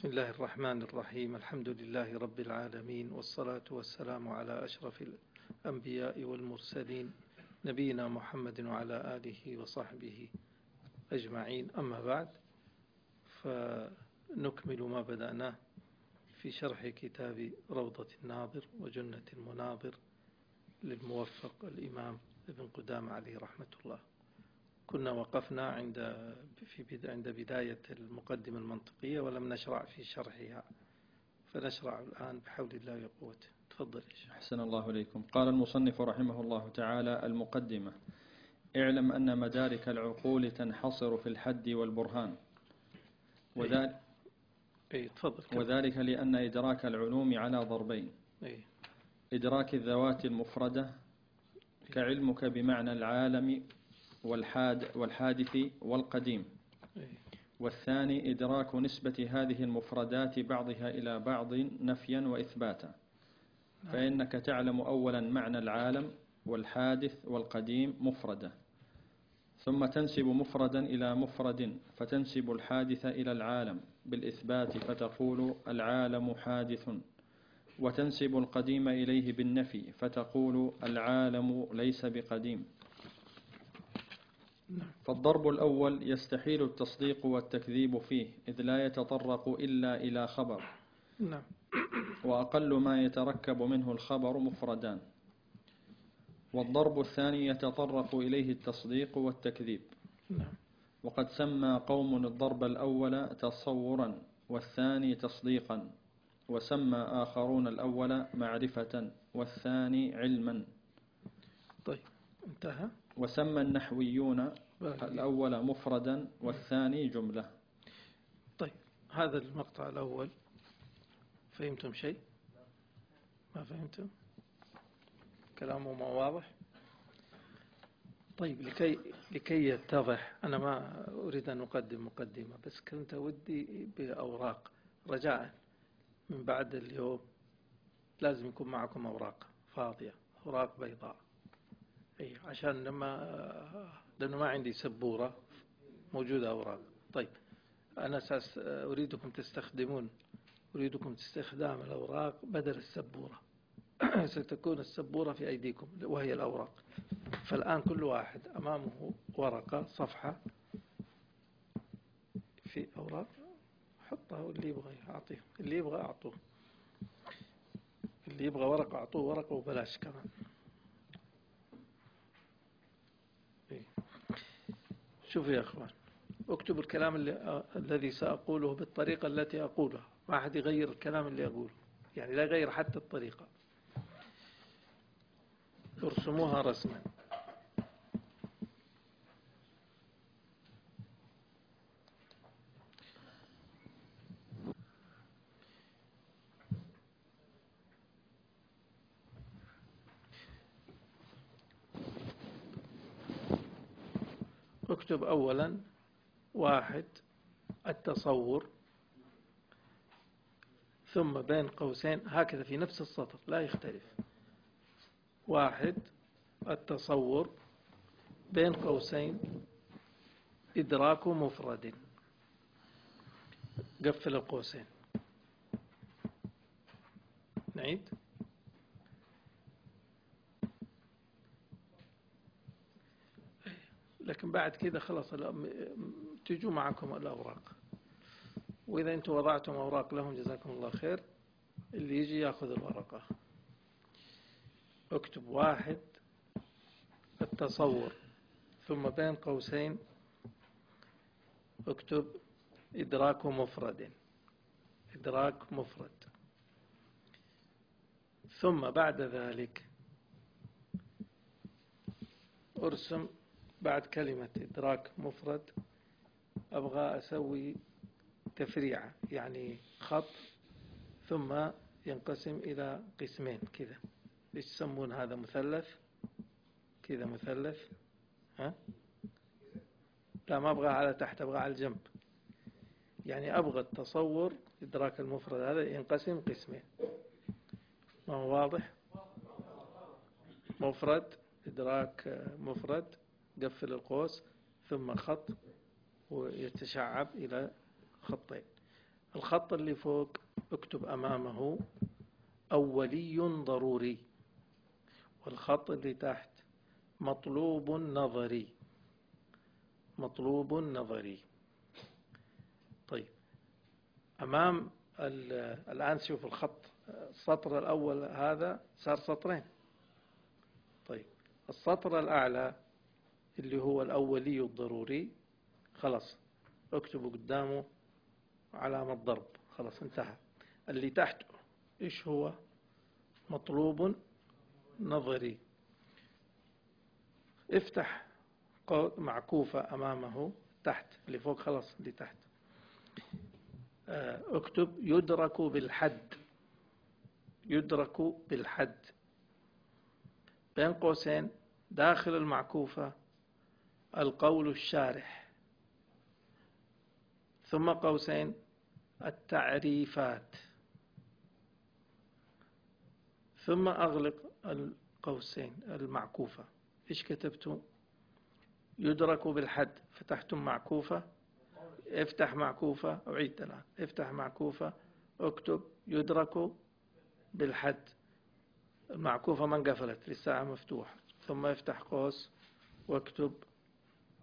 بسم الله الرحمن الرحيم. الحمد لله رب العالمين والصلاة والسلام على أشرف الأنبياء والمرسلين نبينا محمد وعلى آله وصحبه أجمعين. أما بعد فنكمل ما بدأناه في شرح كتاب روضة الناظر وجنة المناظر للموفق الإمام ابن قدام عليه رحمة الله. كنا وقفنا عند في عند بداية المقدمة المنطقية ولم نشرع في شرحها. فنشرع الآن بحول الله وقوته. تفضل أحسن الله إليكم. قال المصنف رحمه الله تعالى المقدمة اعلم أن مدارك العقول تنحصر في الحد والبرهان. وذلك أي تفضل وذلك لأن إدراك العلوم على ضربين. أي إدراك الذوات المفردة كعلمك بمعنى العالم والحاد والحادث والقديم. والثاني إدراك نسبة هذه المفردات بعضها إلى بعض نفيا وإثباتا. فإنك تعلم أولا معنى العالم والحادث والقديم مفردة ثم تنسب مفردا إلى مفرد فتنسب الحادث إلى العالم. بالإثبات فتقول العالم حادث. وتنسب القديم إليه بالنفي فتقول العالم ليس بقديم. فالضرب الأول يستحيل التصديق والتكذيب فيه إذ لا يتطرق إلا إلى خبر. نعم. وأقل ما يتركب منه الخبر مفردان. والضرب الثاني يتطرق إليه التصديق والتكذيب. نعم. وقد سمى قوم الضرب الأول تصورا والثاني تصديقا. وسمى آخرون الأول معرفة والثاني علما. طيب انتهى. وسمى النحويون الأول مفردا والثاني جملة. طيب هذا المقطع الأول. فهمتم شيء؟ ما فهمتم؟ كلامه ما واضح. طيب لكي لكي يتضح أنا ما أريد أن أقدم مقدمة بس كنت ودي بأوراق. رجاء من بعد اليوم لازم يكون معكم أوراق فاضية أوراق بيضاء. أي عشان لما لأنه ما عندي سبورة موجودة أوراق. طيب أنا أساس أريدكم تستخدمون أريدكم استخدام الأوراق بدل السبورة. ستكون السبورة في أيديكم وهي الأوراق. فالآن كل واحد أمامه ورقة صفحة في أوراق. حطها واللي يبغى أعطيه. اللي يبغى أعطوه. اللي يبغى ورقة أعطوه ورقة وبلاش كمان. شوفوا يا أخوان اكتبوا الكلام اللي الذي سأقوله بالطريقة التي أقولها. ما أحد يغير الكلام اللي أقوله يعني لا يغير حتى الطريقة. ارسموها رسما. اكتب أولا واحد التصور ثم بين قوسين هكذا في نفس السطر لا يختلف. واحد التصور بين قوسين إدراك مفرد قفل القوسين. نعيد. لكن بعد كده خلاص تجوا معكم الأوراق. وإذا أنتم وضعتم أوراق لهم جزاكم الله خير. اللي يجي يأخذ الورقة. اكتب واحد التصور. ثم بين قوسين اكتب إدراك مفرد. إدراك مفرد. ثم بعد ذلك ارسم بعد كلمة إدراك مفرد أبغى أسوي تفريعة يعني خط ثم ينقسم إلى قسمين كذا. ليش يسمون هذا؟ مثلث؟ كذا مثلث. ها؟ لا ما أبغى على تحت أبغى على الجنب. يعني أبغى التصور إدراك المفرد هذا ينقسم قسمين. ما هو واضح؟ مفرد إدراك مفرد. قفل القوس ثم خط ويتشعب إلى خطين. الخط اللي فوق اكتب أمامه أولي ضروري والخط اللي تحت مطلوب نظري. مطلوب نظري. طيب أمام الآن شوف الخط السطر الأول هذا صار سطرين. طيب السطر الأعلى اللي هو الأولي الضروري. خلاص اكتبوا قدامه علامة ضرب خلاص انتهى. اللي تحته إيش هو؟ مطلوب نظري. افتح معكوفة أمامه تحت اللي فوق خلاص اللي تحت. آه، اكتب يدرك بالحد. يدرك بالحد. بين قوسين داخل المعكوفة القول الشارح. ثم قوسين التعريفات. ثم أغلق القوسين المعكوفة. إيش كتبتم؟ يدرك بالحد. فتحتم معكوفة. افتح معكوفة. أعيد الآن افتح معكوفة. اكتب. يدرك بالحد. المعكوفة ما انقفلت. للساعة مفتوحة. ثم افتح قوس. واكتب.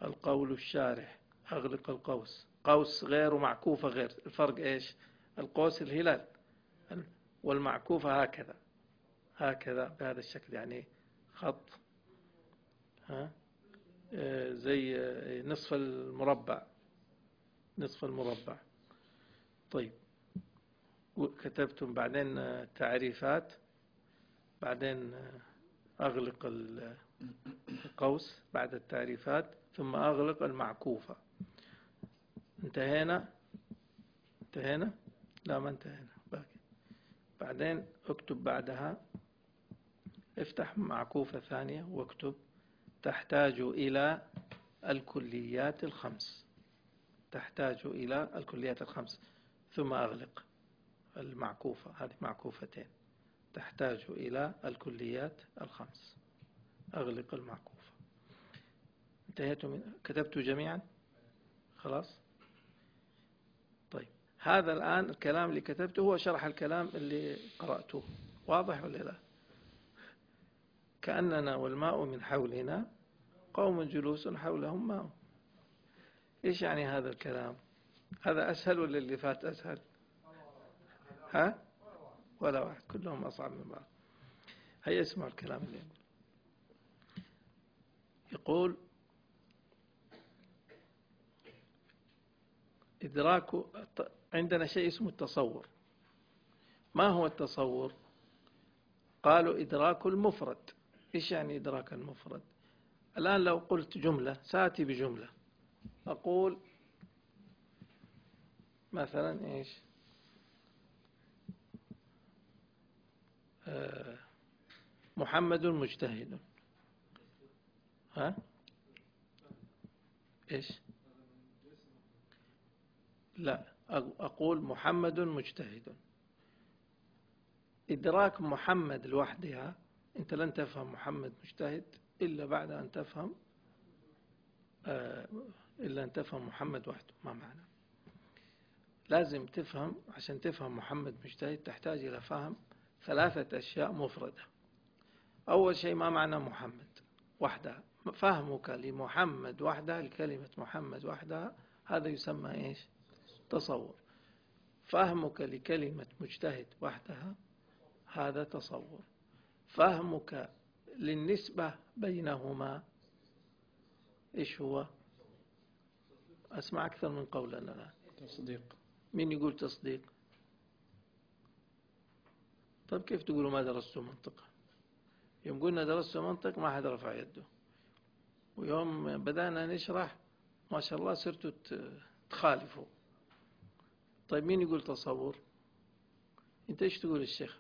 القول الشارح. أغلق القوس. قوس غير ومعكوفة غير. الفرق إيش؟ القوس الهلال. والمعكوفة هكذا. هكذا بهذا الشكل. يعني خط ها؟ آه، زي آه، نصف المربع. نصف المربع. طيب. كتبتم بعدين آه، تعريفات. بعدين أغلق القوس بعد التعريفات. ثم أغلق المعكوفة. انتهينا؟ انتهينا؟ لا ما انتهينا. باقي. بعدين اكتب بعدها. افتح معكوفة ثانية واكتب تحتاج إلى الكليات الخمس. تحتاج إلى الكليات الخمس. ثم أغلق المعكوفة هذه معكوفتين. تحتاج إلى الكليات الخمس. أغلق المعكوفة. انتهيت من كتبت جميعا؟ خلاص. طيب. هذا الآن الكلام اللي كتبته هو شرح الكلام اللي قرأته. واضح ولا لا؟ كأننا والماء من حولنا قوم جلوس حولهم ماء. إيش يعني هذا الكلام؟ هذا أسهل ولا اللي فات أسهل؟ ها؟ ولا واحد. كلهم أصعب من بعض. هيا اسمعوا الكلام اللي يقول إدراك عندنا شيء اسمه التصور. ما هو التصور؟ قالوا إدراك المفرد. إيش يعني إدراك المفرد؟ الآن لو قلت جملة سآتي بجملة. أقول مثلا إيش؟ آه، محمد مجتهد. ها؟ إيش؟ لا أقول محمد مجتهد. إدراك محمد لوحدها أنت لن تفهم محمد مجتهد إلا بعد أن تفهم آه، إلا أن تفهم محمد وحده ما معنى؟ لازم تفهم عشان تفهم محمد مجتهد تحتاج إلى فهم ثلاثة أشياء مفردة. أول شيء ما معنى محمد؟ وحدها فهمك لمحمد وحدها لكلمة محمد وحدها هذا يسمى إيش؟ تصور. فهمك لكلمة مجتهد وحدها هذا تصور. فهمك للنسبة بينهما إيش هو؟ أسمع أكثر من قول أنا تصديق. مين يقول تصديق؟ طيب كيف تقولوا ما درستوا منطق؟ يوم قلنا درستوا منطق ما حد رفع يده. ويوم بدأنا نشرح ما شاء الله صرتوا تخالفوا. طيب مين يقول تصور؟ انت إيش تقول الشيخ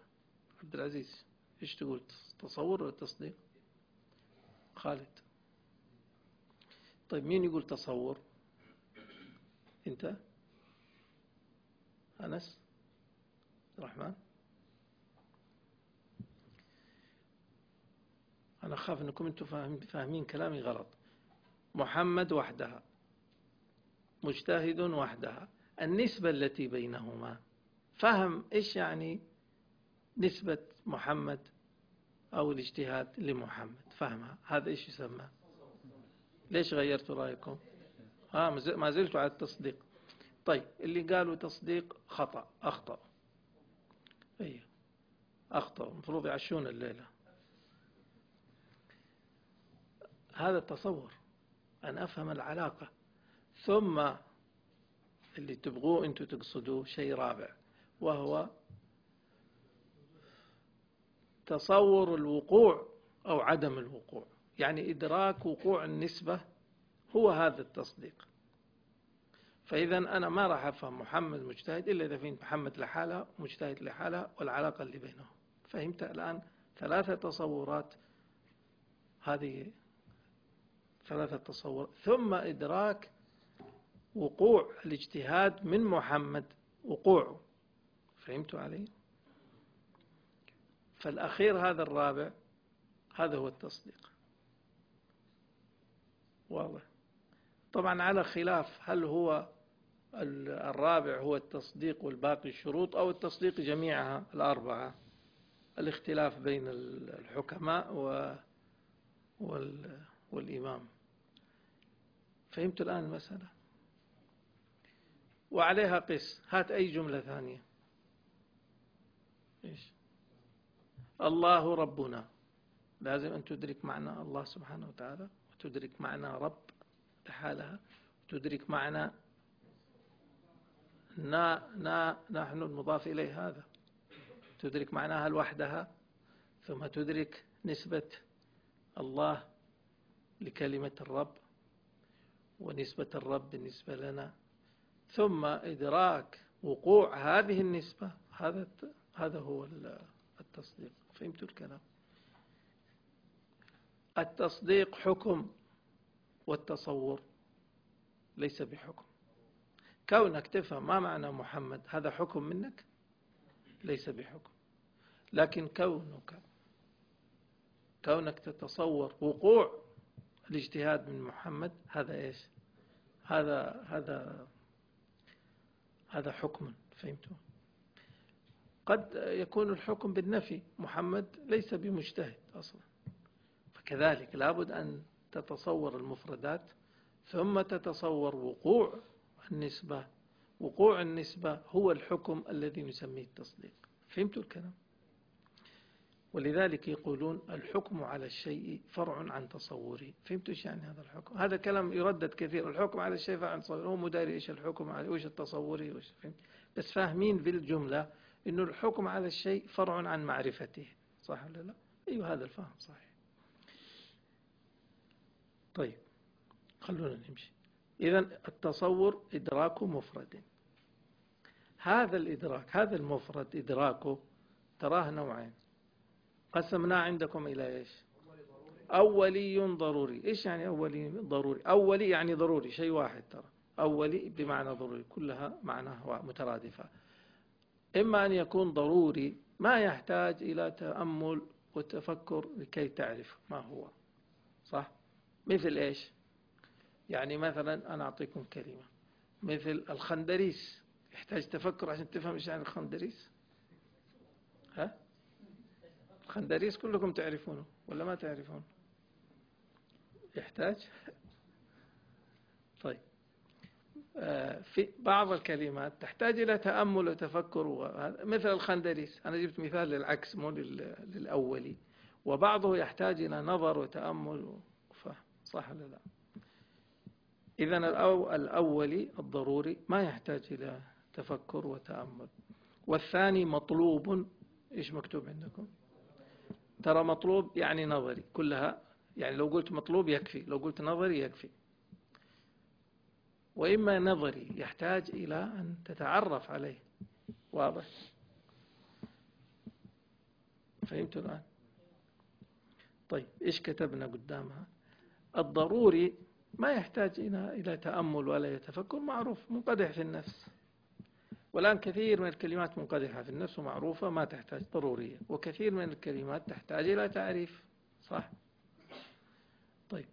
عبد العزيز إيش تقول؟ تصور ولا تصديق؟ خالد. طيب مين يقول تصور؟ انت؟ أنس؟ الرحمن أنا أخاف أنكم أنتم فاهمين كلامي غلط. محمد وحدها. مجتهد وحدها. النسبة التي بينهما. فهم إيش يعني نسبة محمد أو الاجتهاد لمحمد؟ فهمها. هذا إيش يسمى؟ ليش غيرتوا رأيكم؟ آه ما زلتوا على التصديق. طيب اللي قالوا تصديق خطأ أخطأ. أيه أخطأ. المفروض يعشون الليلة. هذا التصور. أن أفهم العلاقة. ثم اللي تبغوه أنتم تقصدوه شيء رابع وهو تصور الوقوع أو عدم الوقوع. يعني إدراك وقوع النسبة هو هذا التصديق. فإذا أنا ما راح أفهم محمد مجتهد إلا إذا فهمت محمد لحالها ومجتهد لحالها والعلاقة اللي بينهم. فهمت الآن ثلاثة تصورات هذه ثلاثة تصورات ثم إدراك وقوع الاجتهاد من محمد وقوعه فهمتوا علي؟ فالأخير هذا الرابع هذا هو التصديق. واضح. طبعا على خلاف هل هو الرابع هو التصديق والباقي الشروط أو التصديق جميعها الأربعة. الاختلاف بين الحكماء والإمام. فهمت الآن المسألة؟ وعليها قس. هات أي جملة ثانية. إيش؟ الله ربنا. لازم أن تدرك معنى الله سبحانه وتعالى وتدرك معنى رب لحالها وتدرك معنى نا نا نحن المضاف إليه هذا. تدرك معناها لوحدها ثم تدرك نسبة الله لكلمة الرب ونسبة الرب بالنسبة لنا. ثم إدراك وقوع هذه النسبة هذا هذا هو التصديق. فهمتوا الكلام؟ التصديق حكم والتصور ليس بحكم. كونك تفهم ما معنى محمد هذا حكم منك؟ ليس بحكم. لكن كونك كونك تتصور وقوع الاجتهاد من محمد هذا إيش؟ هذا هذا هذا حكم فهمتوا قد يكون الحكم بالنفي محمد ليس بمجتهد أصلا. فكذلك لابد أن تتصور المفردات ثم تتصور وقوع النسبة. وقوع النسبة هو الحكم الذي نسميه التصديق. فهمتوا الكلام؟ ولذلك يقولون الحكم على الشيء فرع عن تصوره. فهمتوا إيش يعني هذا الحكم؟ هذا كلام يردد كثير. الحكم على الشيء فرع عن تصوره. هو مداري إيش الحكم عليه وإيش التصوري وإيش فهمت؟ بس فاهمين بالجملة إنه الحكم على الشيء فرع عن معرفته. صح ولا لا؟ أيوه هذا الفهم صحيح. طيب خلونا نمشي. إذا التصور إدراك مفرد. هذا الإدراك هذا المفرد إدراكه تراه نوعين. قسمناه عندكم إلى إيش؟ أولي ضروري. إيش يعني أولي؟ ضروري. أولي يعني ضروري شيء واحد ترى. أولي بمعنى ضروري كلها معناها مترادفة. إما أن يكون ضروري ما يحتاج إلى تأمل وتفكر لكي تعرف ما هو. صح؟ مثل إيش؟ يعني مثلا أنا أعطيكم كلمة. مثل الخندريس. يحتاج تفكر عشان تفهم إيش يعني الخندريس؟ ها؟ الخندريس كلكم تعرفونه ولا ما تعرفون؟ يحتاج؟ طيب. آه، في بعض الكلمات تحتاج إلى تأمل وتفكر مثل الخندريس أنا جبت مثال للعكس مو للأولي. وبعضه يحتاج إلى نظر وتأمل صح ولا لا؟ إذا الأولي الضروري ما يحتاج إلى تفكر وتأمل. والثاني مطلوب. إيش مكتوب عندكم؟ ترى مطلوب يعني نظري كلها يعني لو قلت مطلوب يكفي لو قلت نظري يكفي. وإما نظري يحتاج إلى أن تتعرف عليه. واضح؟ فهمت الآن؟ طيب إيش كتبنا قدامها؟ الضروري ما يحتاج إلى تأمل ولا يتفكر معروف منقدح في النفس. والآن كثير من الكلمات منقدحة في النفس ومعروفة ما تحتاج ضرورية وكثير من الكلمات تحتاج إلى تعريف صح؟ طيب.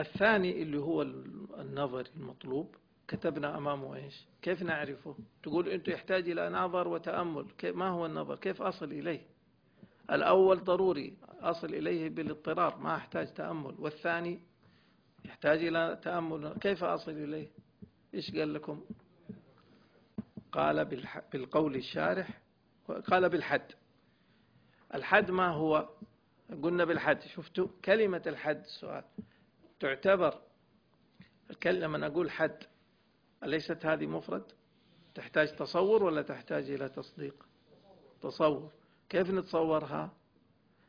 الثاني اللي هو النظر المطلوب. كتبنا أمامه إيش؟ كيف نعرفه؟ تقول أنت يحتاج إلى نظر وتأمل. ما هو النظر؟ كيف أصل إليه؟ الأول ضروري أصل إليه بالاضطرار ما أحتاج تأمل. والثاني يحتاج إلى تأمل. كيف أصل إليه؟ إيش قال لكم؟ قال بالقول الشارح قال بالحد. الحد ما هو؟ قلنا بالحد. شفتوا؟ كلمة الحد سؤال. تعتبر لما نقول حد. أليست هذه مفرد؟ تحتاج تصور ولا تحتاج إلى تصديق؟ تصور. كيف نتصورها؟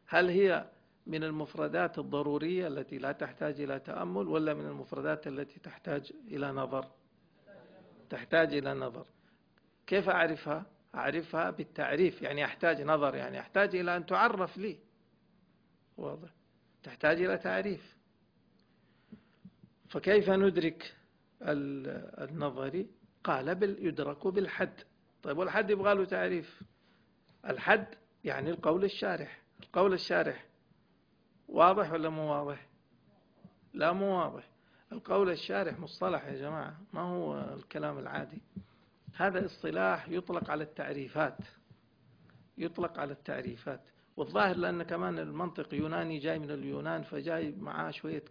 هل هي من المفردات الضرورية التي لا تحتاج إلى تأمل ولا من المفردات التي تحتاج إلى نظر؟ تحتاج إلى نظر. كيف أعرفها؟ أعرفها بالتعريف يعني أحتاج نظر يعني أحتاج إلى أن تعرف لي. واضح. تحتاج إلى تعريف. فكيف ندرك النظري قال بل يدرك بالحد. طيب والحد يبغى له تعريف. الحد يعني القول الشارح. القول الشارح واضح ولا مو واضح؟ لا مو واضح. القول الشارح مصطلح يا جماعة. ما هو الكلام العادي؟ هذا اصطلاح يطلق على التعريفات يطلق على التعريفات. والظاهر لأن كمان المنطق يوناني جاي من اليونان فجاي معاه شوية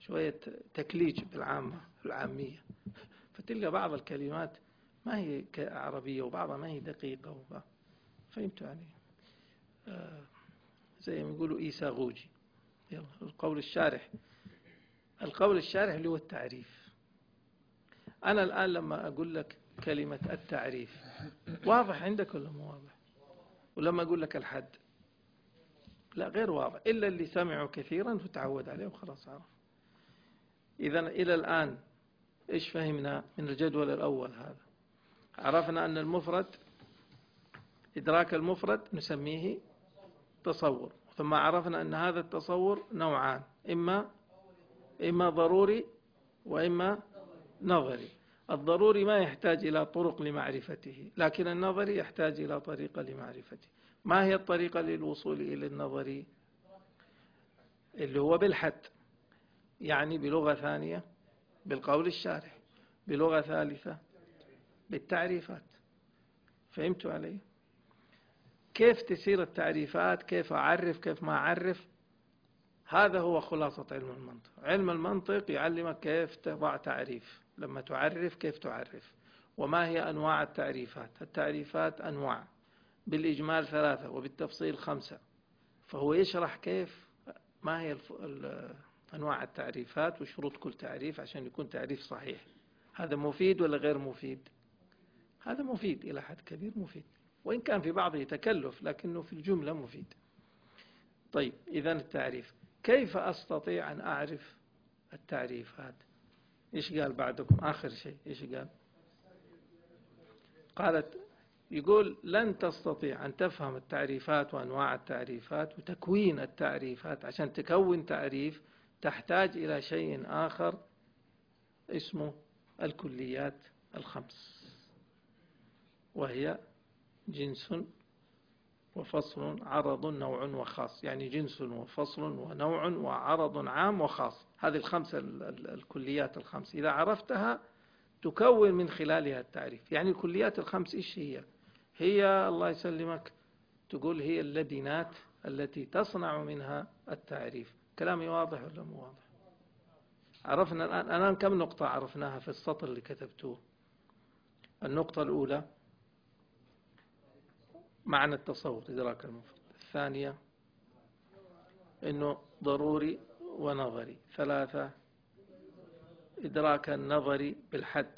شوية تكليج بالعامة العامية. فتلقى بعض الكلمات ما هي عربية وبعضها ما هي دقيقة وبعض فهمتوا يعني؟ آه زي ما يقولوا إيسا غوجي. القول الشارح. القول الشارح اللي هو التعريف. أنا الآن لما أقول لك كلمة التعريف. واضح عندك ولا مو واضح؟ ولما أقول لك الحد؟ لا غير واضح. إلا اللي سمعوا كثيرا فتعود عليه وخلاص عرف إذا إلى الآن إيش فهمنا من الجدول الأول هذا؟ عرفنا أن المفرد إدراك المفرد نسميه تصور. ثم عرفنا أن هذا التصور نوعان إما إما ضروري وإما نظري. الضروري ما يحتاج إلى طرق لمعرفته لكن النظري يحتاج إلى طريقة لمعرفته. ما هي الطريقة للوصول إلى النظري؟ اللي هو بالحد يعني بلغة ثانية بالقول الشارح بلغة ثالثة بالتعريفات. فهمتوا علي؟ كيف تسير التعريفات؟ كيف أعرف؟ كيف ما أعرف؟ هذا هو خلاصة علم المنطق. علم المنطق يعلمك كيف تضع تعريف. لما تعرف كيف تعرف. وما هي أنواع التعريفات؟ التعريفات أنواع بالإجمال ثلاثة وبالتفصيل خمسة. فهو يشرح كيف ما هي أنواع التعريفات وشروط كل تعريف عشان يكون تعريف صحيح. هذا مفيد ولا غير مفيد؟ هذا مفيد إلى حد كبير مفيد. وإن كان في بعضه تكلف لكنه في الجملة مفيد. طيب إذا التعريف. كيف أستطيع أن أعرف التعريفات؟ إيش قال بعدكم؟ آخر شيء إيش قال؟ قالت يقول لن تستطيع أن تفهم التعريفات وأنواع التعريفات وتكوين التعريفات. عشان تكون تعريف تحتاج إلى شيء آخر اسمه الكليات الخمس وهي جنس وفصل عرض نوع وخاص يعني جنس وفصل ونوع وعرض عام وخاص. هذه الخمسة الكليات الخمس. إذا عرفتها تكون من خلالها التعريف. يعني الكليات الخمس إيش هي؟ هي الله يسلمك تقول هي اللبنات التي تصنع منها التعريف. كلامي واضح ولا مو واضح؟ عرفنا الآن كم نقطة عرفناها في السطر اللي كتبتوه؟ النقطة الأولى معنى التصور إدراك المفرد. الثانية أنه ضروري ونظري. ثلاثة إدراك النظري بالحد.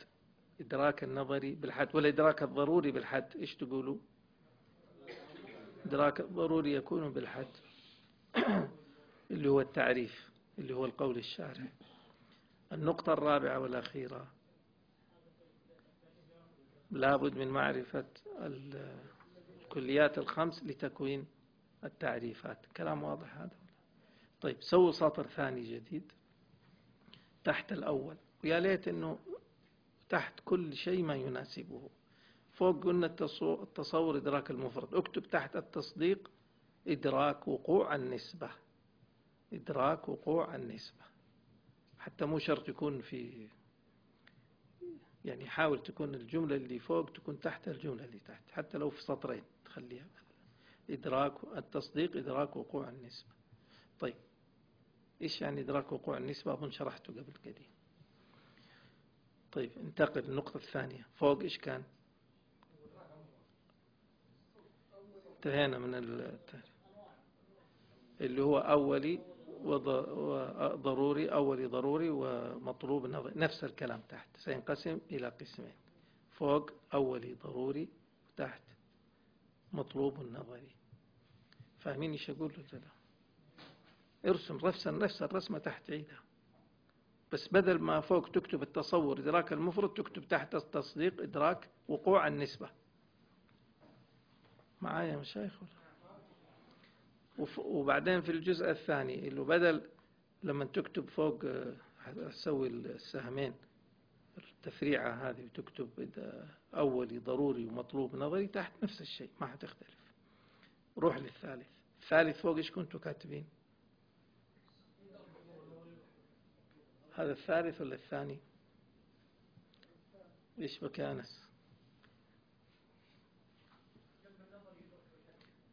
إدراك النظري بالحد. والإدراك الضروري بالحد. إيش تقولوا؟ إدراك الضروري يكون بالحد. اللي هو التعريف اللي هو القول الشارع. النقطة الرابعة والأخيرة. لابد من معرفة الكليات الخمس لتكوين التعريفات. كلام واضح هذا طيب سووا سطر ثاني جديد تحت الأول. ويا ليت أنه تحت كل شيء ما يناسبه. فوق قلنا التصور إدراك المفرد. اكتب تحت التصديق إدراك وقوع النسبة. إدراك وقوع النسبة. حتى مو شرط يكون في يعني حاول تكون الجملة اللي فوق تكون تحت الجملة اللي تحت حتى لو في سطرين تخليها إدراك التصديق إدراك وقوع النسبة. طيب إيش يعني إدراك وقوع النسبة؟ أظن شرحته قبل كده طيب انتقل للنقطة الثانية. فوق إيش كان؟ انتهينا من اللي هو أولي وضروري أولي ضروري ومطلوب نظري نفس الكلام تحت سينقسم إلى قسمين. فوق أولي ضروري وتحت مطلوب نظري. فاهمين إيش أقول له لا؟ ارسم نفس نفس الرسمة تحت عيدها. بس بدل ما فوق تكتب التصور إدراك المفرد تكتب تحت التصديق إدراك وقوع النسبة. معايا مشايخ وبعدين في الجزء الثاني اللي بدل لما تكتب فوق تسوي السهمين التفريعة هذه وتكتب أولي ضروري ومطلوب نظري تحت نفس الشيء ما حتختلف. روح للثالث. الثالث فوق إيش كنتوا كاتبين؟ هذا الثالث ولا الثاني؟ إيش بك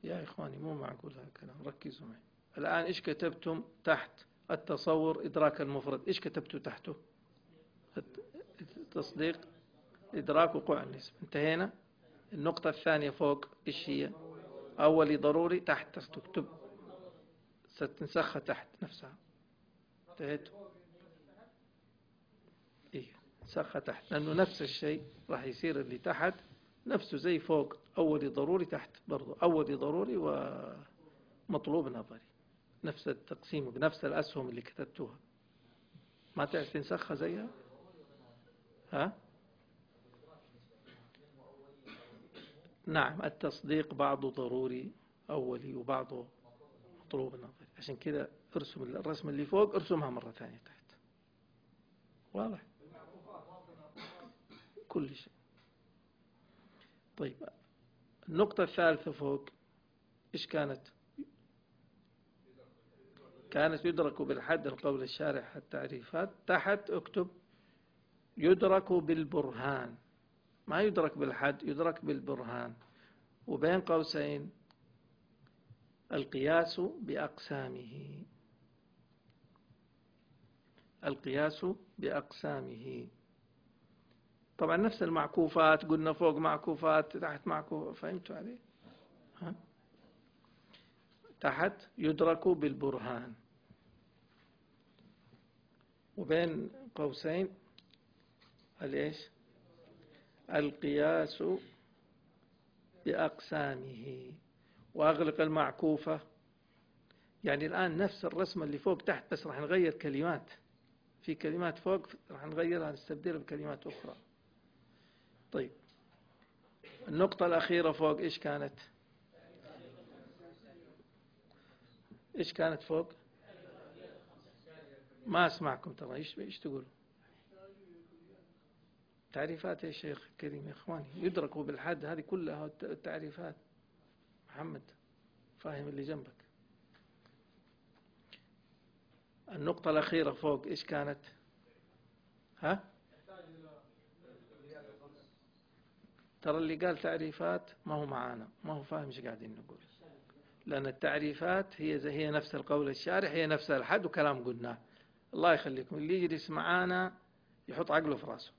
يا إخواني مو معقول هذا الكلام ركزوا معي. الآن إيش كتبتم تحت؟ التصور إدراك المفرد. إيش كتبتوا تحته؟ التصديق إدراك وقوع النسبة انتهينا؟ النقطة الثانية فوق إيش هي؟ أولي ضروري تحت تكتب. ستنسخها تحت نفسها. انتهيت؟ إيه نسخها تحت لأنه نفس الشيء راح يصير اللي تحت. نفسه زي فوق أولي ضروري تحت برضو أولي ضروري ومطلوب نظري. نفس التقسيم بنفس الأسهم اللي كتبتوها. ما تعرف تنسخها زيها؟ ها؟ نعم التصديق بعضه ضروري أولي وبعضه مطلوب نظري. عشان كده ارسم الرسم اللي فوق ارسمها مرة ثانية تحت. واضح؟ كل شيء. طيب النقطة الثالثة فوق إيش كانت؟ كانت يدرك بالحد القول الشارح التعريفات تحت اكتب يدرك بالبرهان. ما يدرك بالحد يدرك بالبرهان. وبين قوسين القياس بأقسامه. القياس بأقسامه. طبعا نفس المعكوفات قلنا فوق معكوفات تحت معكوفات فهمتوا علي؟ ها؟ تحت يدرك بالبرهان. وبين قوسين الإيش؟ القياس بأقسامه. وأغلق المعكوفة. يعني الآن نفس الرسمة اللي فوق تحت بس راح نغير كلمات. في كلمات فوق راح نغيرها نستبدلها بكلمات أخرى. طيب. النقطة الأخيرة فوق إيش كانت؟ إيش كانت فوق؟ ما أسمعكم ترى. إيش إيش تقولوا؟ تعريفات يا شيخ كريم يا إخواني. يدركوا بالحد. هذه كلها التعريفات. محمد فاهم اللي جنبك. النقطة الأخيرة فوق إيش كانت؟ ها؟ ترى اللي قال تعريفات ما هو معانا ما هو فاهم إيش قاعدين نقول. لأن التعريفات هي زي هي نفس القول الشارح هي نفس الحد وكلام قلناه. الله يخليكم اللي يجلس معانا يحط عقله في راسه.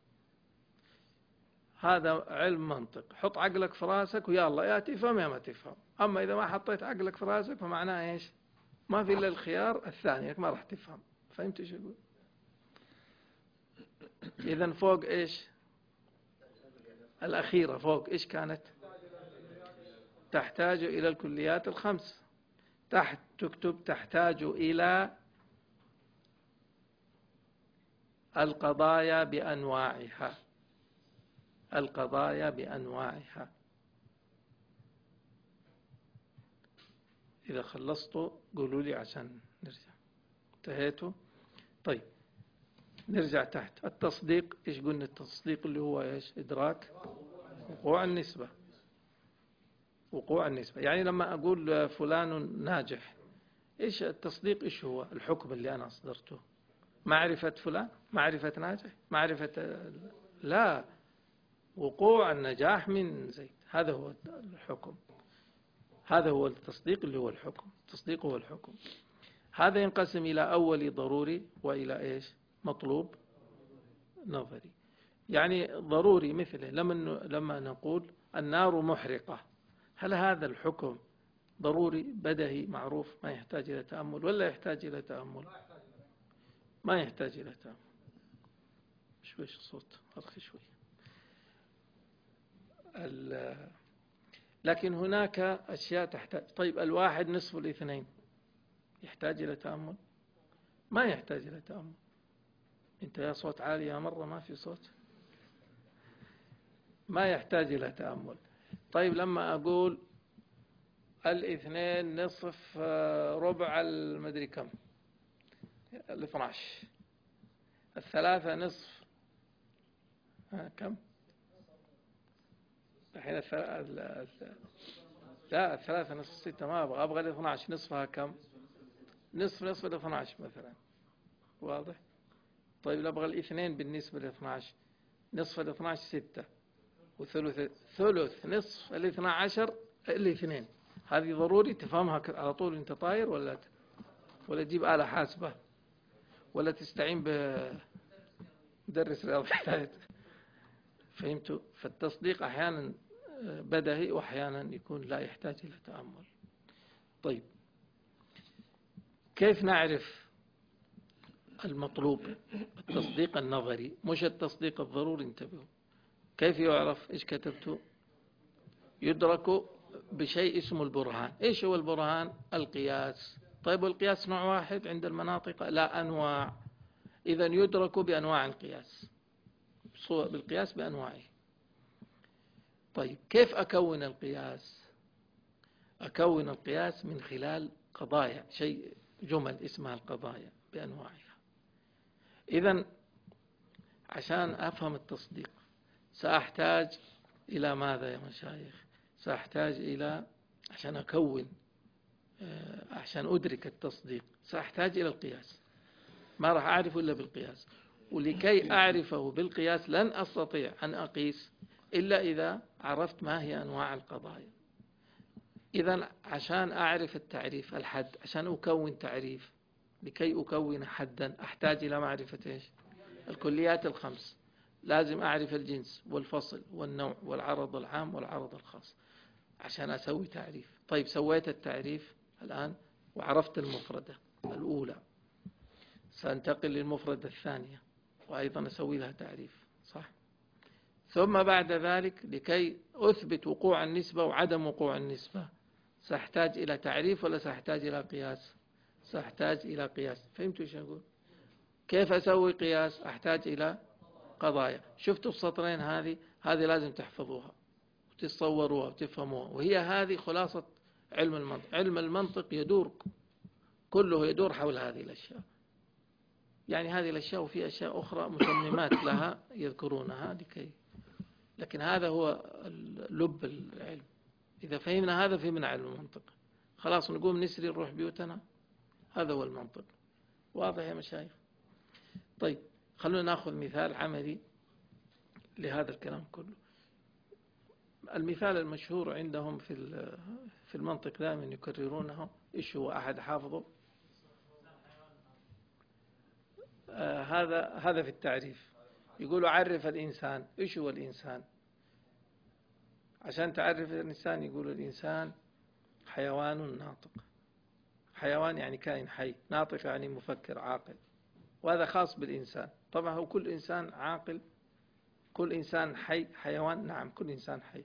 هذا علم منطق. حط عقلك في راسك ويا الله يا تفهم يا ما تفهم. أما إذا ما حطيت عقلك في راسك فمعناه إيش؟ ما في إلا الخيار الثاني ما راح تفهم. فهمت إيش أقول؟ إذا فوق إيش؟ الأخيرة فوق إيش كانت؟ تحتاج إلى الكليات الخمس. تحت تكتب تحتاج إلى القضايا بأنواعها. القضايا بأنواعها. إذا خلصتوا قولوا لي عشان نرجع. انتهيتوا؟ طيب. نرجع تحت. التصديق إيش قلنا؟ التصديق اللي هو إيش؟ إدراك وقوع النسبة. وقوع النسبة. يعني لما أقول فلان ناجح إيش التصديق؟ إيش هو؟ الحكم اللي أنا أصدرته. معرفة فلان معرفة ناجح معرفة لا. وقوع النجاح من زيد. هذا هو الحكم. هذا هو التصديق اللي هو الحكم. التصديق هو الحكم. هذا ينقسم إلى أولي ضروري وإلى إيش؟ مطلوب نظري. يعني ضروري مثله لما لما نقول النار محرقة. هل هذا الحكم ضروري بدهي معروف ما يحتاج إلى تأمل ولا يحتاج إلى تأمل؟ ما يحتاج إلى تأمل. شوي الصوت؟ أرخي شوي. لكن هناك أشياء تحتاج. طيب الواحد نصف الاثنين يحتاج إلى تأمل؟ ما يحتاج إلى تأمل. أنت يا صوت عالي يا مرة ما في صوت. ما يحتاج إلى تأمل. طيب لما أقول الاثنين نصف آه، ربع المدري كم؟ ال 12 الثلاثة نصف ها كم؟ الحين لا الثلاثة نصف ستة ما أبغى. أبغى ال 12 نصفها كم؟ نصف نصف ال 12 مثلا. واضح؟ طيب أبغى الاثنين بالنسبة ل 12 نصف ال 12 ستة وثلث ثلث نصف ال 12 الاثنين. هذه ضروري تفهمها على طول انت طاير ولا ولا تجيب آلة حاسبة ولا تستعين بمدرس رياضيات فهمتوا فالتصديق أحيانا بدهي وأحيانا يكون لا يحتاج إلى تأمل. طيب كيف نعرف المطلوب التصديق النظري مش التصديق الضروري. انتبهوا. كيف يعرف إيش كتبت يدرك بشيء اسمه البرهان. إيش هو البرهان؟ القياس. طيب والقياس نوع واحد عند المناطق؟ لا أنواع. إذا يدرك بأنواع القياس. بالقياس بأنواعه. طيب كيف أكون القياس؟ أكون القياس من خلال قضايا شيء جمل اسمها القضايا بأنواعها إذا عشان أفهم التصديق سأحتاج إلى ماذا يا مشايخ؟ سأحتاج إلى عشان أكون آه، عشان أدرك التصديق سأحتاج إلى القياس. ما راح أعرفه إلا بالقياس. ولكي أعرفه بالقياس لن أستطيع أن أقيس إلا إذا عرفت ما هي أنواع القضايا. إذا عشان أعرف التعريف الحد عشان أكون تعريف لكي أكون حدا. أحتاج إلى معرفة إيش؟ الكليات الخمس. لازم أعرف الجنس والفصل والنوع والعرض العام والعرض الخاص عشان أسوي تعريف. طيب سويت التعريف الآن وعرفت المفردة الأولى. سأنتقل للمفردة الثانية وأيضا أسوي لها تعريف صح؟ ثم بعد ذلك لكي أثبت وقوع النسبة وعدم وقوع النسبة سأحتاج إلى تعريف ولا سأحتاج إلى قياس؟ سأحتاج إلى قياس. فهمتوا إيش أقول؟ كيف أسوي قياس؟ أحتاج إلى قضايا. شفتوا السطرين هذه؟ هذه لازم تحفظوها وتتصوروها وتفهموها. وهي هذه خلاصة علم المنطق. علم المنطق يدور كله يدور حول هذه الأشياء. يعني هذه الأشياء وفي أشياء أخرى متممات لها يذكرونها لكي. لكن هذا هو لب العلم. إذا فهمنا هذا فهمنا علم المنطق. خلاص نقوم نسري نروح بيوتنا. هذا هو المنطق. واضح يا مشايخ؟ طيب خلونا ناخذ مثال عملي لهذا الكلام كله. المثال المشهور عندهم في في المنطق دائما يكررونه إيش هو؟ أحد حافظه؟ آه هذا هذا في التعريف. يقولوا عرف الإنسان. إيش هو الإنسان؟ عشان تعرف الإنسان يقولوا الإنسان حيوان ناطق. حيوان يعني كائن حي ناطق يعني مفكر عاقل. وهذا خاص بالإنسان. طبعا هو كل إنسان عاقل كل إنسان حي حيوان نعم كل إنسان حي.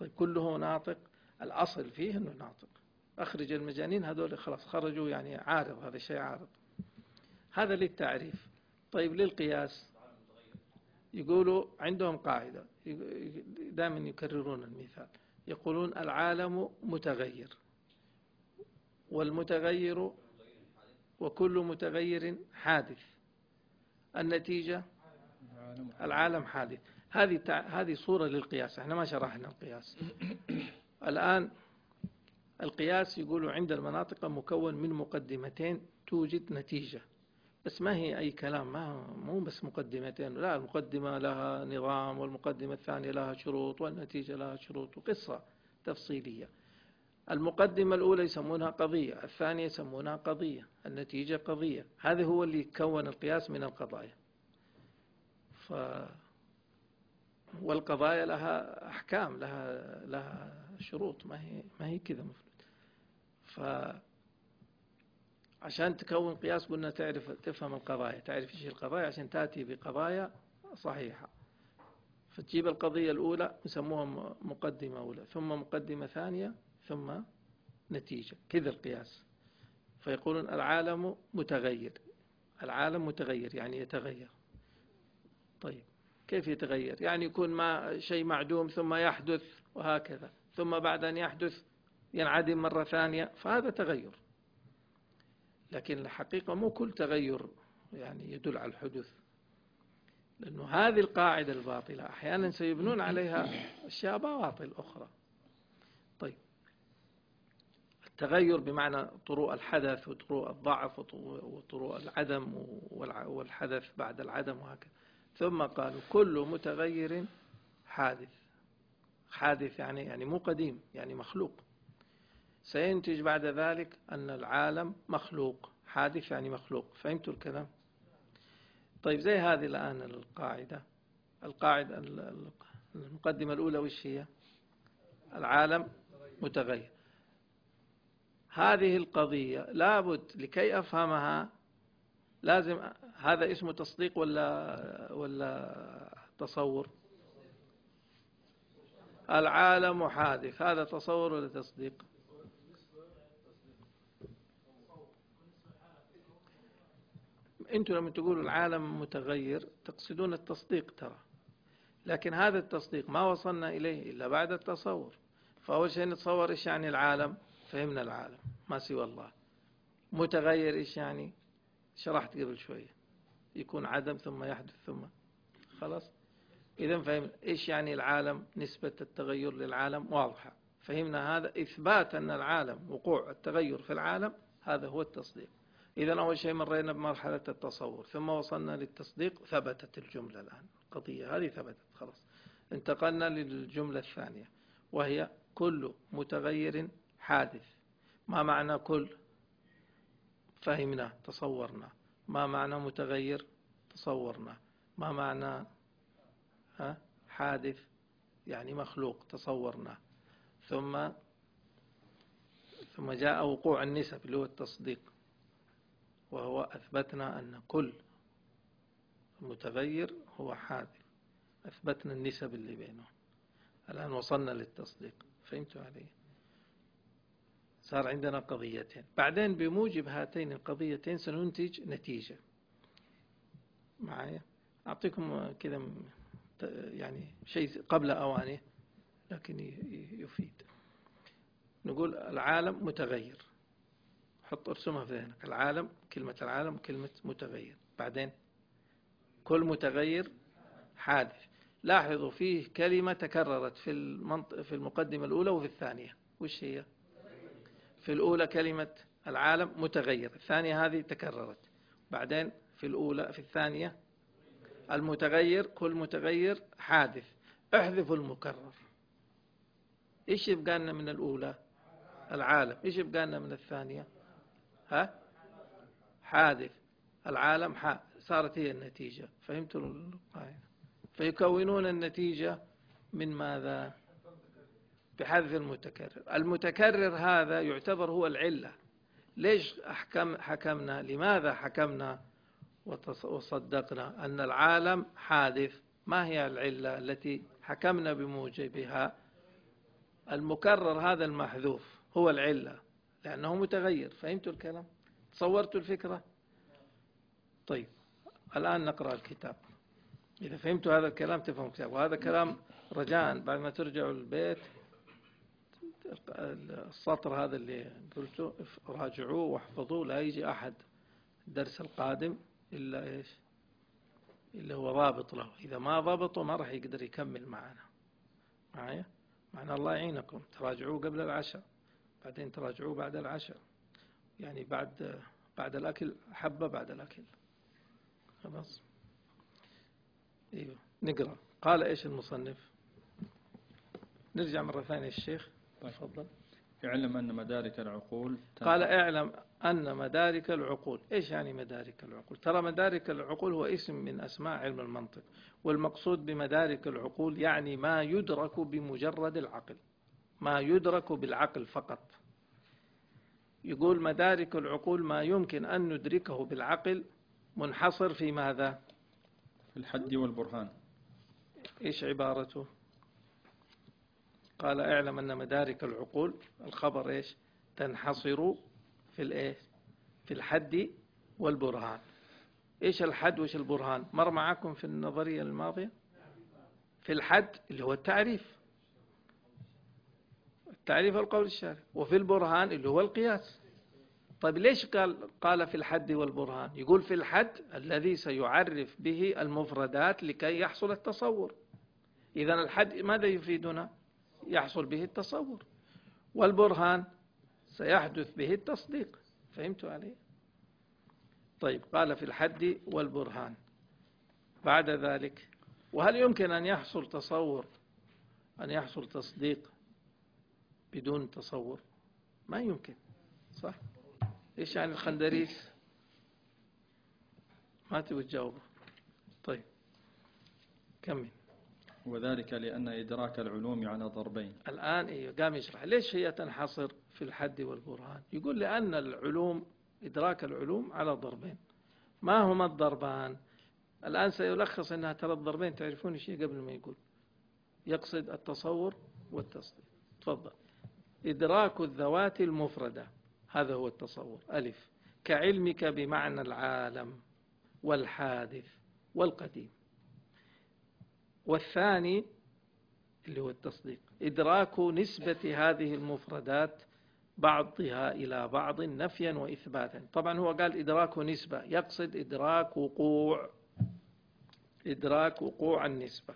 طيب كله ناطق. الأصل فيه أنه ناطق. أخرج المجانين هذول خلاص خرجوا يعني عارض هذا الشيء عارض. هذا للتعريف. طيب للقياس. يقولوا عندهم قاعدة. دائما يكررون المثال. يقولون العالم متغير. والمتغير وكل متغير حادث. النتيجة العالم حادث. هذه هذه صورة للقياس. إحنا ما شرحنا القياس. الآن القياس يقولوا عند المناطق مكون من مقدمتين توجد نتيجة. بس ما هي أي كلام ما مو بس مقدمتين. لا المقدمة لها نظام والمقدمة الثانية لها شروط والنتيجة لها شروط وقصة تفصيلية. المقدمة الأولى يسمونها قضية الثانية يسمونها قضية النتيجة قضية. هذا هو اللي كون القياس من القضايا. ف والقضايا لها أحكام لها لها شروط ما هي ما هي كذا مفروض. ف عشان تكون قياس قلنا تعرف تفهم القضايا تعرف إيش القضايا عشان تأتي بقضايا صحيحة. فتجيب القضية الأولى يسموها مقدمة أولى ثم مقدمة ثانية ثم نتيجة كذا القياس. فيقولون العالم متغير. العالم متغير يعني يتغير. طيب كيف يتغير؟ يعني يكون ما شيء معدوم ثم يحدث وهكذا. ثم بعد أن يحدث ينعدم مرة ثانية فهذا تغير. لكن الحقيقة مو كل تغير يعني يدل على الحدوث لأنه هذه القاعدة الباطلة أحيانا سيبنون عليها أشياء باطل أخرى. التغير بمعنى طروء الحدث وطروء الضعف وطروء العدم والحدث بعد العدم وهكذا. ثم قالوا كل متغير حادث. حادث يعني يعني مو قديم يعني مخلوق. سينتج بعد ذلك أن العالم مخلوق. حادث يعني مخلوق. فهمتوا الكلام؟ طيب زي هذه الآن القاعدة. القاعدة المقدمة الأولى وش هي؟ العالم متغير. هذه القضية لابد لكي أفهمها لازم هذا اسمه تصديق ولا ولا تصور؟ العالم حادث هذا تصور ولا تصديق؟ أنتم لما تقولوا العالم متغير تقصدون التصديق ترى. لكن هذا التصديق ما وصلنا إليه إلا بعد التصور. فأول شيء نتصور إيش يعني العالم؟ فهمنا العالم ما سوى الله. متغير إيش يعني؟ شرحت قبل شوية. يكون عدم ثم يحدث ثم. خلاص؟ إذا فهم إيش يعني العالم؟ نسبة التغير للعالم واضحة. فهمنا هذا إثبات أن العالم وقوع التغير في العالم هذا هو التصديق. إذا أول شيء مرينا بمرحلة التصور. ثم وصلنا للتصديق ثبتت الجملة الآن. القضية هذه ثبتت خلاص. انتقلنا للجملة الثانية وهي كل متغير حادث. ما معنى كل؟ فهمنا تصورنا. ما معنى متغير؟ تصورنا. ما معنى حادث؟ يعني مخلوق تصورنا. ثم ثم جاء وقوع النسب اللي هو التصديق. وهو أثبتنا أن كل متغير هو حادث. أثبتنا النسب اللي بينهم الآن وصلنا للتصديق. فهمتوا علي؟ صار عندنا قضيتين. بعدين بموجب هاتين القضيتين سننتج نتيجة. معايا؟ أعطيكم كذا يعني شيء قبل أوانه لكن يفيد. نقول العالم متغير. حط ارسمها في ذهنك. العالم كلمة العالم كلمة متغير. بعدين؟ كل متغير حادث. لاحظوا فيه كلمة تكررت في في المقدمة الأولى وفي الثانية. وش هي؟ في الأولى كلمة العالم متغير الثانية هذه تكررت. بعدين في الأولى في الثانية المتغير كل متغير حادث. احذفوا المكرر. إيش يبقى لنا من الأولى؟ العالم. إيش يبقى لنا من الثانية؟ ها؟ حادث. العالم حا صارت هي النتيجة. فهمتوا فيكونون النتيجة من ماذا؟ بحذف المتكرر. المتكرر هذا يعتبر هو العلة. ليش أحكم حكمنا؟ لماذا حكمنا وصدقنا أن العالم حادث؟ ما هي العلة التي حكمنا بموجبها؟ المكرر هذا المحذوف هو العلة لأنه متغير. فهمتوا الكلام؟ تصورتوا الفكرة؟ طيب الآن نقرأ الكتاب. إذا فهمتوا هذا الكلام تفهم الكتاب. وهذا كلام رجاء بعد ما ترجعوا البيت. السطر هذا اللي قلته راجعوه واحفظوه لا يجي أحد الدرس القادم إلا إيش؟ إلا هو ضابط له. إذا ما ضبطه ما راح يقدر يكمل معنا. معايا؟ معنى الله يعينكم. تراجعوه قبل العشاء. بعدين تراجعوه بعد العشاء. يعني بعد بعد الأكل حبة بعد الأكل. خلاص؟ إيوه. نقرأ. قال إيش المصنف؟ نرجع مرة ثانية الشيخ. تفضل. اعلم أن مدارك العقول قال اعلم أن مدارك العقول. إيش يعني مدارك العقول؟ ترى مدارك العقول هو اسم من أسماء علم المنطق والمقصود بمدارك العقول يعني ما يدرك بمجرد العقل ما يدرك بالعقل فقط. يقول مدارك العقول ما يمكن أن ندركه بالعقل منحصر في ماذا؟ في الحد والبرهان. إيش عبارته؟ قال اعلم أن مدارك العقول الخبر إيش؟ تنحصر في الإيش في الحد والبرهان. إيش الحد؟ وإيش البرهان؟ مر معكم في النظرية الماضية؟ في الحد اللي هو التعريف. التعريف القول الشارع. وفي البرهان اللي هو القياس. طيب ليش قال قال في الحد والبرهان؟ يقول في الحد الذي سيعرف به المفردات لكي يحصل التصور. إذا الحد ماذا يفيدنا؟ يحصل به التصور والبرهان سيحدث به التصديق. فهمت علي؟ طيب قال في الحد والبرهان. بعد ذلك وهل يمكن أن يحصل تصور أن يحصل تصديق بدون تصور؟ ما يمكن صح؟ إيش يعني الخندريس ما تبي تجاوبه. طيب كمل. وذلك لأن إدراك العلوم على ضربين. الآن إيه قام يشرح ليش هي تنحصر في الحد والبرهان؟ يقول لأن العلوم إدراك العلوم على ضربين. ما هما الضربان؟ الآن سيلخص أنها ترى الضربين تعرفون شيء قبل ما يقول؟ يقصد التصور والتصديق. تفضل. إدراك الذوات المفردة. هذا هو التصور. ألف. كعلمك بمعنى العالم والحادث والقديم. والثاني اللي هو التصديق. إدراك نسبة هذه المفردات بعضها إلى بعض نفيا وإثباتا. طبعا هو قال إدراك نسبة يقصد إدراك وقوع إدراك وقوع النسبة.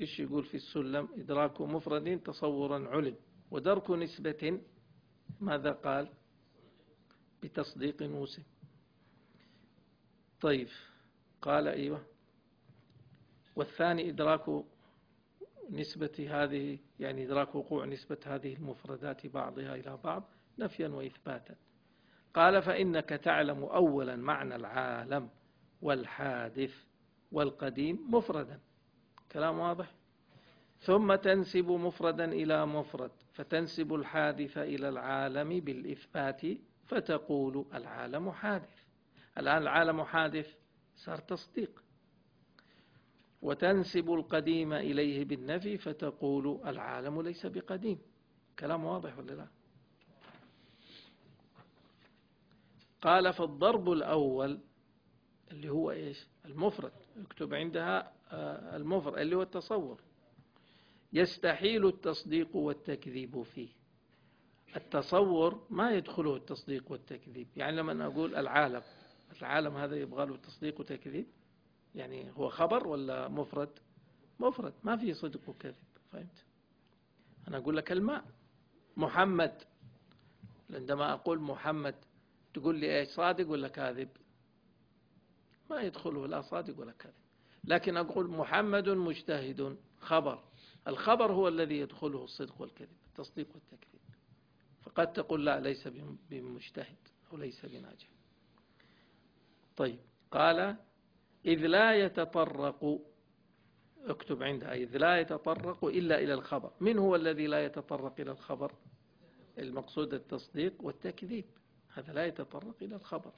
إيش يقول في السلم؟ إدراك مفرد تصورا علم. ودرك نسبة ماذا قال؟ بتصديق موسم طيب. قال أيوة. والثاني إدراك نسبة هذه يعني إدراك وقوع نسبة هذه المفردات بعضها إلى بعض نفيا وإثباتا. قال فإنك تعلم أولا معنى العالم والحادث والقديم مفردا. كلام واضح؟ ثم تنسب مفردا إلى مفرد فتنسب الحادث إلى العالم بالإثبات فتقول العالم حادث. الآن العالم حادث صار تصديق. وتنسب القديم إليه بالنفي فتقول العالم ليس بقديم. كلام واضح ولا لا؟ قال فالضرب الأول اللي هو إيش؟ المفرد. اكتب عندها آه، المفرد اللي هو التصور. يستحيل التصديق والتكذيب فيه. التصور ما يدخله التصديق والتكذيب. يعني لما أقول العالم العالم هذا يبغى له تصديق وتكذيب؟ يعني هو خبر ولا مفرد؟ مفرد ما في صدق وكذب فهمت؟ أنا أقول لك الماء. محمد عندما أقول محمد تقول لي إيش صادق ولا كاذب؟ ما يدخله لا صادق ولا كاذب. لكن أقول محمد مجتهد خبر. الخبر هو الذي يدخله الصدق والكذب التصديق والتكذيب. فقد تقول لا ليس بمجتهد أو ليس بناجح. طيب. قال إذ لا يتطرق اكتب عندها إذ لا يتطرق إلا إلى الخبر. من هو الذي لا يتطرق إلى الخبر؟ المقصود التصديق والتكذيب. هذا لا يتطرق إلى الخبر.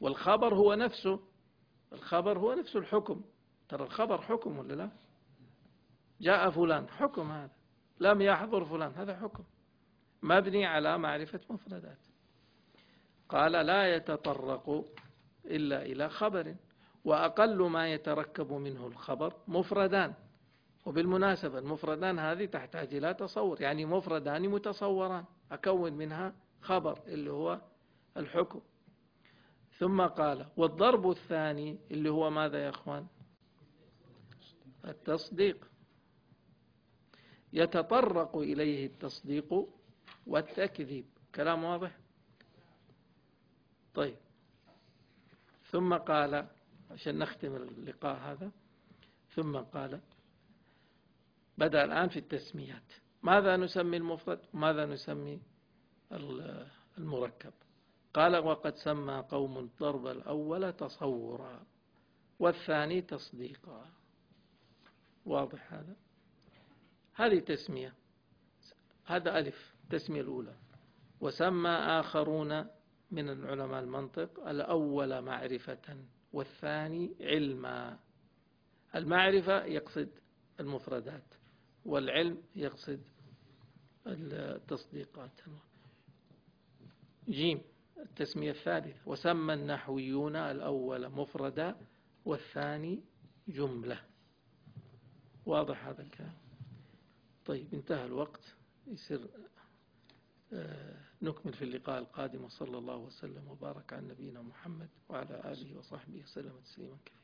والخبر هو نفسه. الخبر هو نفس الحكم. ترى الخبر حكم ولا لا؟ جاء فلان حكم هذا. لم يحضر فلان هذا حكم. مبني على معرفة مفردات. قال لا يتطرق إلا إلى خبر وأقل ما يتركب منه الخبر مفردان. وبالمناسبة المفردان هذه تحتاج إلى تصور يعني مفردان متصوران أكون منها خبر اللي هو الحكم. ثم قال والضرب الثاني اللي هو ماذا يا أخوان؟ التصديق. يتطرق إليه التصديق والتكذيب. كلام واضح؟ طيب. ثم قال عشان نختم اللقاء هذا ثم قال بدأ الآن في التسميات. ماذا نسمي المفرد؟ ماذا نسمي المركب؟ قال وقد سمى قوم الضرب الأول تصورا والثاني تصديقا. واضح هذا؟ هذه تسمية. هذا ألف التسمية الأولى. وسمى آخرون من العلماء المنطق الأول معرفة والثاني علما. المعرفة يقصد المفردات والعلم يقصد التصديقات. جيم التسمية الثالثة. وسمى النحويون الأول مفردا والثاني جملة. واضح هذا الكلام؟ طيب انتهى الوقت. يصير آه، نكمل في اللقاء القادم وصلى الله وسلم وبارك على نبينا محمد وعلى آله وصحبه وسلم تسليما كثيرا.